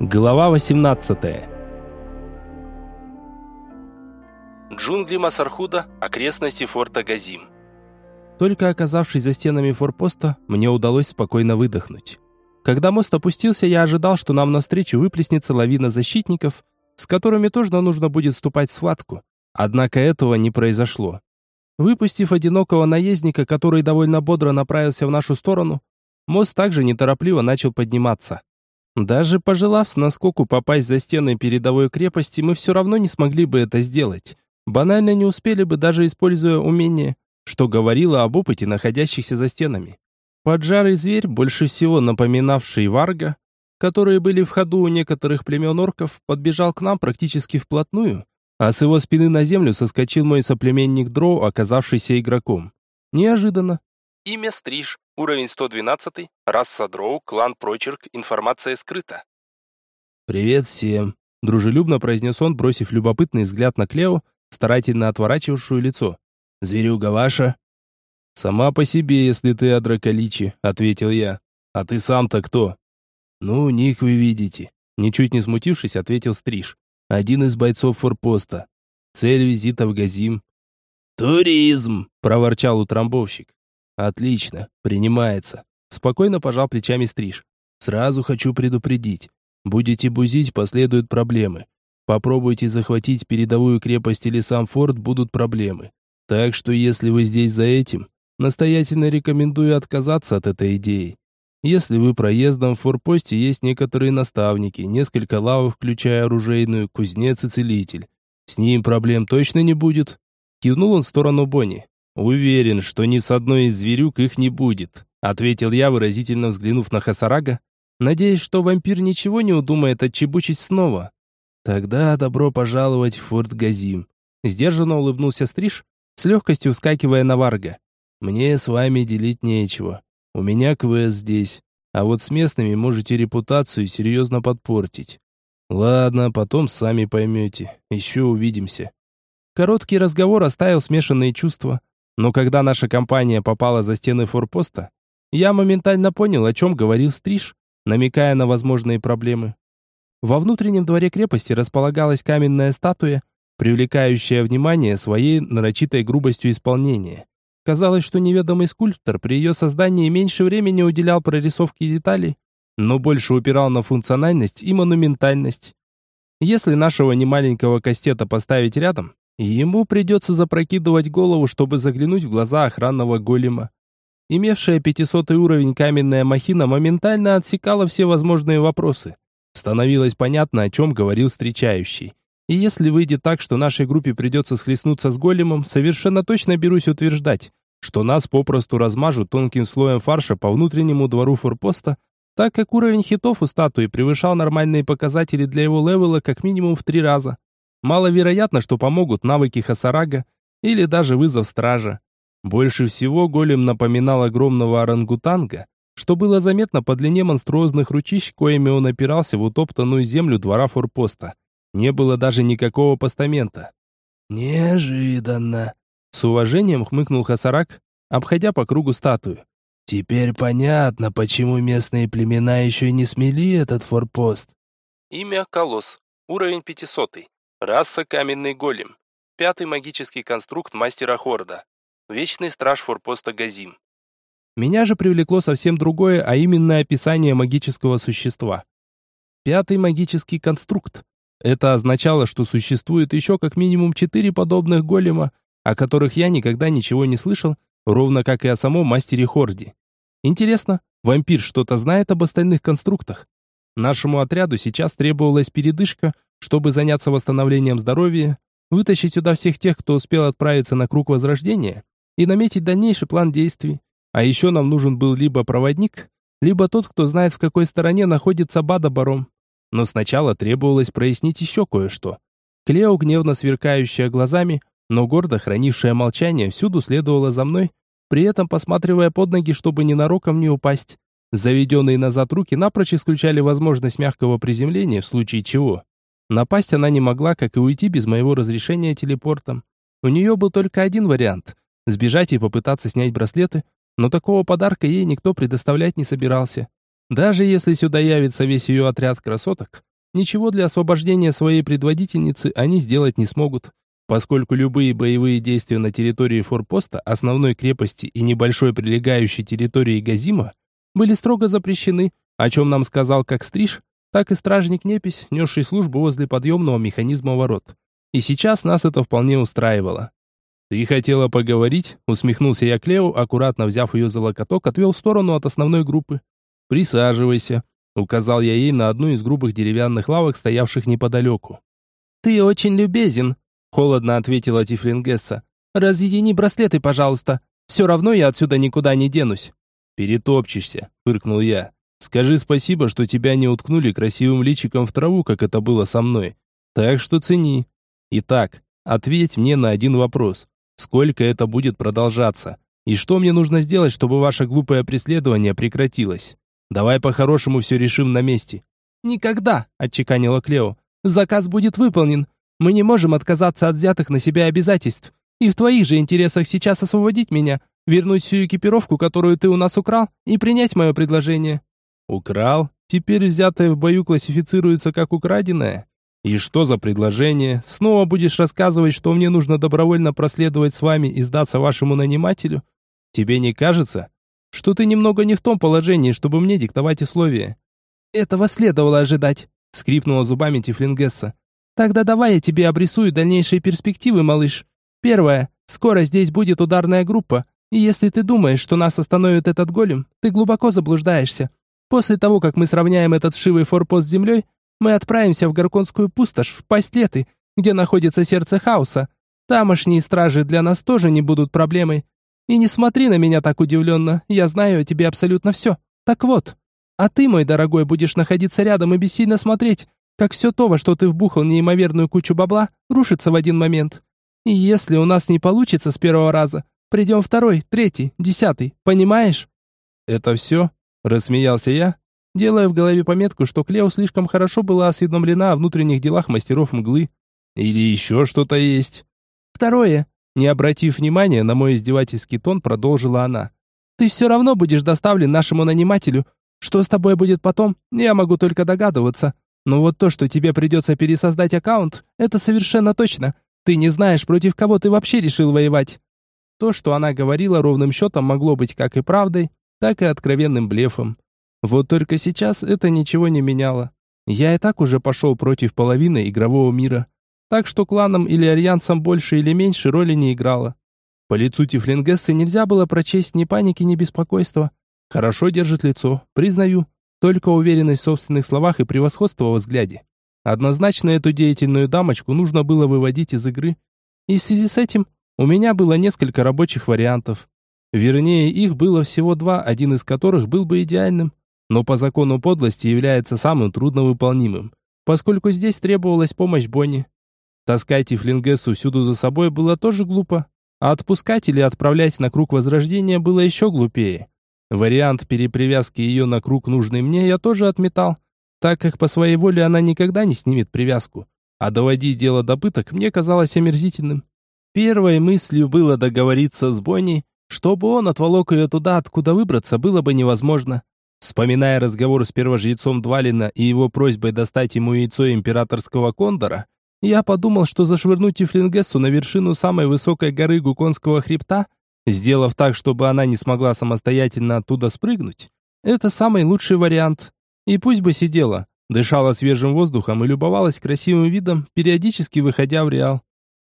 Глава 18 Джунгли Масархуда, окрестности форта Газим. Только оказавшись за стенами форпоста, мне удалось спокойно выдохнуть. Когда мост опустился, я ожидал, что нам навстречу выплеснется лавина защитников, с которыми тоже нужно будет вступать в схватку. Однако этого не произошло. Выпустив одинокого наездника, который довольно бодро направился в нашу сторону, мост также неторопливо начал подниматься. Даже пожелав с наскоку попасть за стены передовой крепости, мы все равно не смогли бы это сделать. Банально не успели бы, даже используя умение, что говорило об опыте находящихся за стенами. Поджарый зверь, больше всего напоминавший варга, которые были в ходу у некоторых племен орков, подбежал к нам практически вплотную, а с его спины на землю соскочил мой соплеменник Дроу, оказавшийся игроком. Неожиданно. Имя Стриж, Уровень 112, раса Дроу, клан Прочерк, информация скрыта. «Привет всем», — дружелюбно произнес он, бросив любопытный взгляд на Клео, старательно отворачивавшую лицо. «Зверюга ваша?» «Сама по себе, если ты Адракаличи», — ответил я. «А ты сам-то кто?» «Ну, них вы видите», — ничуть не смутившись, ответил Стриж. «Один из бойцов форпоста. Цель визита в Газим». «Туризм», — проворчал утрамбовщик. Отлично, принимается. Спокойно пожал плечами Стриж. Сразу хочу предупредить. Будете бузить, последуют проблемы. Попробуйте захватить передовую крепость или сам форт, будут проблемы. Так что если вы здесь за этим, настоятельно рекомендую отказаться от этой идеи. Если вы проездом в форпосте есть некоторые наставники, несколько лавов, включая оружейную, кузнец и целитель. С ним проблем точно не будет. Кивнул он в сторону Бонни. «Уверен, что ни с одной из зверюк их не будет», ответил я, выразительно взглянув на Хасарага, надеясь, что вампир ничего не удумает отчебучить снова. «Тогда добро пожаловать в форт Газим», сдержанно улыбнулся Стриж, с легкостью вскакивая на Варга. «Мне с вами делить нечего. У меня квест здесь, а вот с местными можете репутацию серьезно подпортить. Ладно, потом сами поймете. Еще увидимся». Короткий разговор оставил смешанные чувства. Но когда наша компания попала за стены форпоста, я моментально понял, о чем говорил Стриж, намекая на возможные проблемы. Во внутреннем дворе крепости располагалась каменная статуя, привлекающая внимание своей нарочитой грубостью исполнения. Казалось, что неведомый скульптор при ее создании меньше времени уделял прорисовке деталей, но больше упирал на функциональность и монументальность. Если нашего немаленького кастета поставить рядом, Ему придется запрокидывать голову, чтобы заглянуть в глаза охранного голема. Имевшая 500 уровень каменная махина моментально отсекала все возможные вопросы. Становилось понятно, о чем говорил встречающий. И если выйдет так, что нашей группе придется схлестнуться с големом, совершенно точно берусь утверждать, что нас попросту размажут тонким слоем фарша по внутреннему двору форпоста, так как уровень хитов у статуи превышал нормальные показатели для его левела как минимум в три раза. Маловероятно, что помогут навыки Хасарага или даже вызов стража. Больше всего голем напоминал огромного орангутанга, что было заметно по длине монструозных ручищ, коими он опирался в утоптанную землю двора форпоста. Не было даже никакого постамента. «Неожиданно!» С уважением хмыкнул Хасарак, обходя по кругу статую. «Теперь понятно, почему местные племена еще не смели этот форпост». Имя Колосс. Уровень пятисотый. Раса Каменный Голем. Пятый магический конструкт Мастера Хорда. Вечный страж форпоста Газим. Меня же привлекло совсем другое, а именно описание магического существа. Пятый магический конструкт. Это означало, что существует еще как минимум четыре подобных голема, о которых я никогда ничего не слышал, ровно как и о самом мастере Хорде. Интересно, вампир что-то знает об остальных конструктах? Нашему отряду сейчас требовалась передышка, чтобы заняться восстановлением здоровья, вытащить сюда всех тех, кто успел отправиться на круг возрождения, и наметить дальнейший план действий. А еще нам нужен был либо проводник, либо тот, кто знает, в какой стороне находится Бада-Баром. Но сначала требовалось прояснить еще кое-что. Клео, гневно сверкающая глазами, но гордо хранившая молчание, всюду следовала за мной, при этом посматривая под ноги, чтобы ненароком не упасть. Заведенные назад руки напрочь исключали возможность мягкого приземления в случае чего. Напасть она не могла, как и уйти без моего разрешения телепортом. У нее был только один вариант – сбежать и попытаться снять браслеты, но такого подарка ей никто предоставлять не собирался. Даже если сюда явится весь ее отряд красоток, ничего для освобождения своей предводительницы они сделать не смогут, поскольку любые боевые действия на территории форпоста, основной крепости и небольшой прилегающей территории Газима были строго запрещены, о чем нам сказал как стриж, так и стражник Непись, несший службу возле подъемного механизма ворот. И сейчас нас это вполне устраивало. «Ты хотела поговорить?» — усмехнулся я Клео, аккуратно взяв ее за локоток, отвел в сторону от основной группы. «Присаживайся», — указал я ей на одну из грубых деревянных лавок, стоявших неподалеку. «Ты очень любезен», — холодно ответила Тифлингесса. «Разъедини браслеты, пожалуйста. Все равно я отсюда никуда не денусь». «Перетопчешься», — фыркнул я. «Скажи спасибо, что тебя не уткнули красивым личиком в траву, как это было со мной. Так что цени. Итак, ответь мне на один вопрос. Сколько это будет продолжаться? И что мне нужно сделать, чтобы ваше глупое преследование прекратилось? Давай по-хорошему все решим на месте». «Никогда», — отчеканила Клео. «Заказ будет выполнен. Мы не можем отказаться от взятых на себя обязательств. И в твоих же интересах сейчас освободить меня, вернуть всю экипировку, которую ты у нас украл, и принять мое предложение». «Украл? Теперь взятое в бою классифицируется как украденное?» «И что за предложение? Снова будешь рассказывать, что мне нужно добровольно проследовать с вами и сдаться вашему нанимателю? Тебе не кажется, что ты немного не в том положении, чтобы мне диктовать условия?» «Этого следовало ожидать», — скрипнула зубами Тифлингесса. «Тогда давай я тебе обрисую дальнейшие перспективы, малыш. Первое. Скоро здесь будет ударная группа, и если ты думаешь, что нас остановит этот голем, ты глубоко заблуждаешься. После того, как мы сравняем этот вшивый форпост с землей, мы отправимся в Горконскую пустошь, в пасть леты, где находится сердце хаоса. Тамошние стражи для нас тоже не будут проблемой. И не смотри на меня так удивленно, я знаю о тебе абсолютно все. Так вот, а ты, мой дорогой, будешь находиться рядом и бессильно смотреть, как все то, во что ты вбухал неимоверную кучу бабла, рушится в один момент. И если у нас не получится с первого раза, придем второй, третий, десятый, понимаешь? Это все? Рассмеялся я, делая в голове пометку, что Клео слишком хорошо была осведомлена о внутренних делах мастеров мглы. Или еще что-то есть. Второе. Не обратив внимания на мой издевательский тон, продолжила она. Ты все равно будешь доставлен нашему нанимателю. Что с тобой будет потом, я могу только догадываться. Но вот то, что тебе придется пересоздать аккаунт, это совершенно точно. Ты не знаешь, против кого ты вообще решил воевать. То, что она говорила ровным счетом, могло быть как и правдой, так и откровенным блефом. Вот только сейчас это ничего не меняло. Я и так уже пошел против половины игрового мира. Так что кланам или альянсам больше или меньше роли не играло. По лицу Тифлингессы нельзя было прочесть ни паники, ни беспокойства. Хорошо держит лицо, признаю. Только уверенность в собственных словах и превосходство во взгляде. Однозначно эту деятельную дамочку нужно было выводить из игры. И в связи с этим у меня было несколько рабочих вариантов. Вернее, их было всего два, один из которых был бы идеальным, но по закону подлости является самым трудновыполнимым, поскольку здесь требовалась помощь Бонни. Таскать Тифлингессу всюду за собой было тоже глупо, а отпускать или отправлять на круг возрождения было еще глупее. Вариант перепривязки ее на круг нужный мне я тоже отметал, так как по своей воле она никогда не снимет привязку. А доводить дело до пыток мне казалось омерзительным. Первой мыслью было договориться с Бонни, чтобы он отволок ее туда, откуда выбраться было бы невозможно. Вспоминая разговор с первожрецом Двалина и его просьбой достать ему яйцо императорского кондора, я подумал, что зашвырнуть Тифлингессу на вершину самой высокой горы Гуконского хребта, сделав так, чтобы она не смогла самостоятельно оттуда спрыгнуть, это самый лучший вариант. И пусть бы сидела, дышала свежим воздухом и любовалась красивым видом, периодически выходя в реал.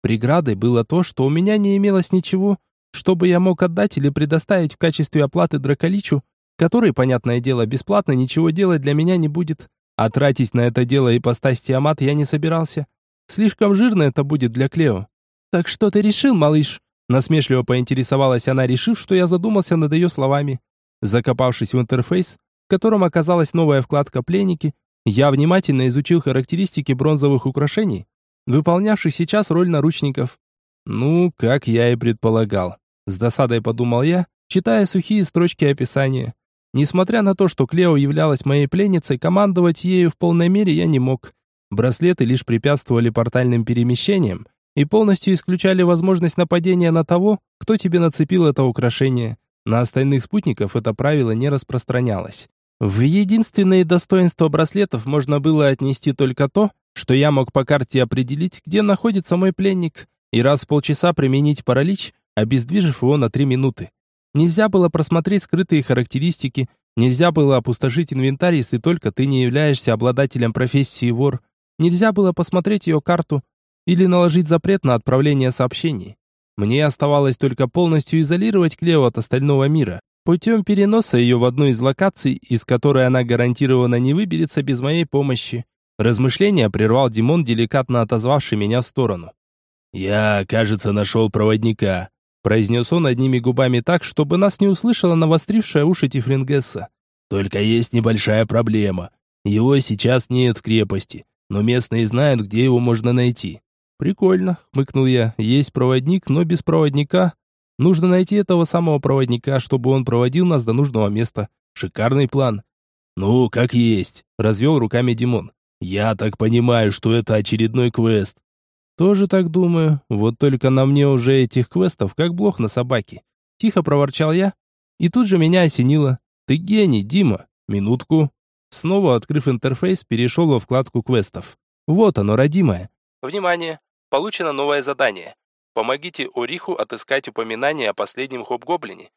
Преградой было то, что у меня не имелось ничего, чтобы я мог отдать или предоставить в качестве оплаты Драколичу, который, понятное дело, бесплатно ничего делать для меня не будет. А тратить на это дело и постать Тиамат я не собирался. Слишком жирно это будет для Клео. «Так что ты решил, малыш?» Насмешливо поинтересовалась она, решив, что я задумался над ее словами. Закопавшись в интерфейс, в котором оказалась новая вкладка «Пленники», я внимательно изучил характеристики бронзовых украшений, выполнявших сейчас роль наручников. Ну, как я и предполагал. С досадой подумал я, читая сухие строчки описания. Несмотря на то, что Клео являлась моей пленницей, командовать ею в полной мере я не мог. Браслеты лишь препятствовали портальным перемещениям и полностью исключали возможность нападения на того, кто тебе нацепил это украшение. На остальных спутников это правило не распространялось. В единственные достоинства браслетов можно было отнести только то, что я мог по карте определить, где находится мой пленник, и раз в полчаса применить паралич, обездвижив его на три минуты. Нельзя было просмотреть скрытые характеристики, нельзя было опустошить инвентарь, если только ты не являешься обладателем профессии вор. Нельзя было посмотреть ее карту или наложить запрет на отправление сообщений. Мне оставалось только полностью изолировать Клео от остального мира, путем переноса ее в одну из локаций, из которой она гарантированно не выберется без моей помощи. Размышления прервал Димон, деликатно отозвавший меня в сторону. «Я, кажется, нашел проводника», произнес он одними губами так, чтобы нас не услышала навострившая уши Тифлингесса. «Только есть небольшая проблема. Его сейчас нет в крепости, но местные знают, где его можно найти». «Прикольно», — хмыкнул я. «Есть проводник, но без проводника. Нужно найти этого самого проводника, чтобы он проводил нас до нужного места. Шикарный план». «Ну, как есть», — развел руками Димон. «Я так понимаю, что это очередной квест. Тоже так думаю. Вот только на мне уже этих квестов, как блох на собаке. Тихо проворчал я. И тут же меня осенило. Ты гений, Дима. Минутку. Снова открыв интерфейс, перешел во вкладку квестов. Вот оно, родимое. Внимание! Получено новое задание. Помогите Ориху отыскать упоминание о последнем хоб-гоблине.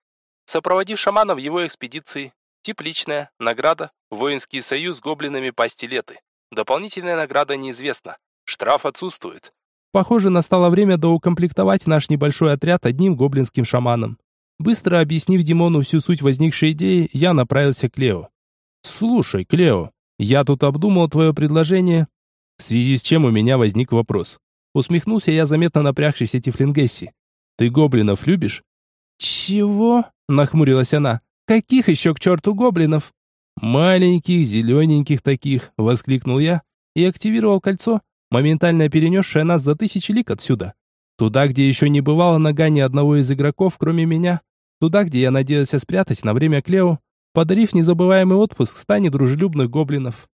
Сопроводив шамана в его экспедиции. Тип личная. Награда. Воинский союз с гоблинами пастилеты. Дополнительная награда неизвестна. Штраф отсутствует. Похоже, настало время доукомплектовать наш небольшой отряд одним гоблинским шаманом. Быстро объяснив Димону всю суть возникшей идеи, я направился к Лео. «Слушай, Клео, я тут обдумал твое предложение, в связи с чем у меня возник вопрос. Усмехнулся я заметно напрягшись эти флингесси. Ты гоблинов любишь? Чего? Нахмурилась она. Каких еще к черту гоблинов? Маленьких, зелененьких таких, воскликнул я и активировал кольцо, моментально перенесшая нас за тысячи лик отсюда. Туда, где еще не бывало нога ни одного из игроков, кроме меня. Туда, где я надеялся спрятать на время Клео, подарив незабываемый отпуск стане дружелюбных гоблинов.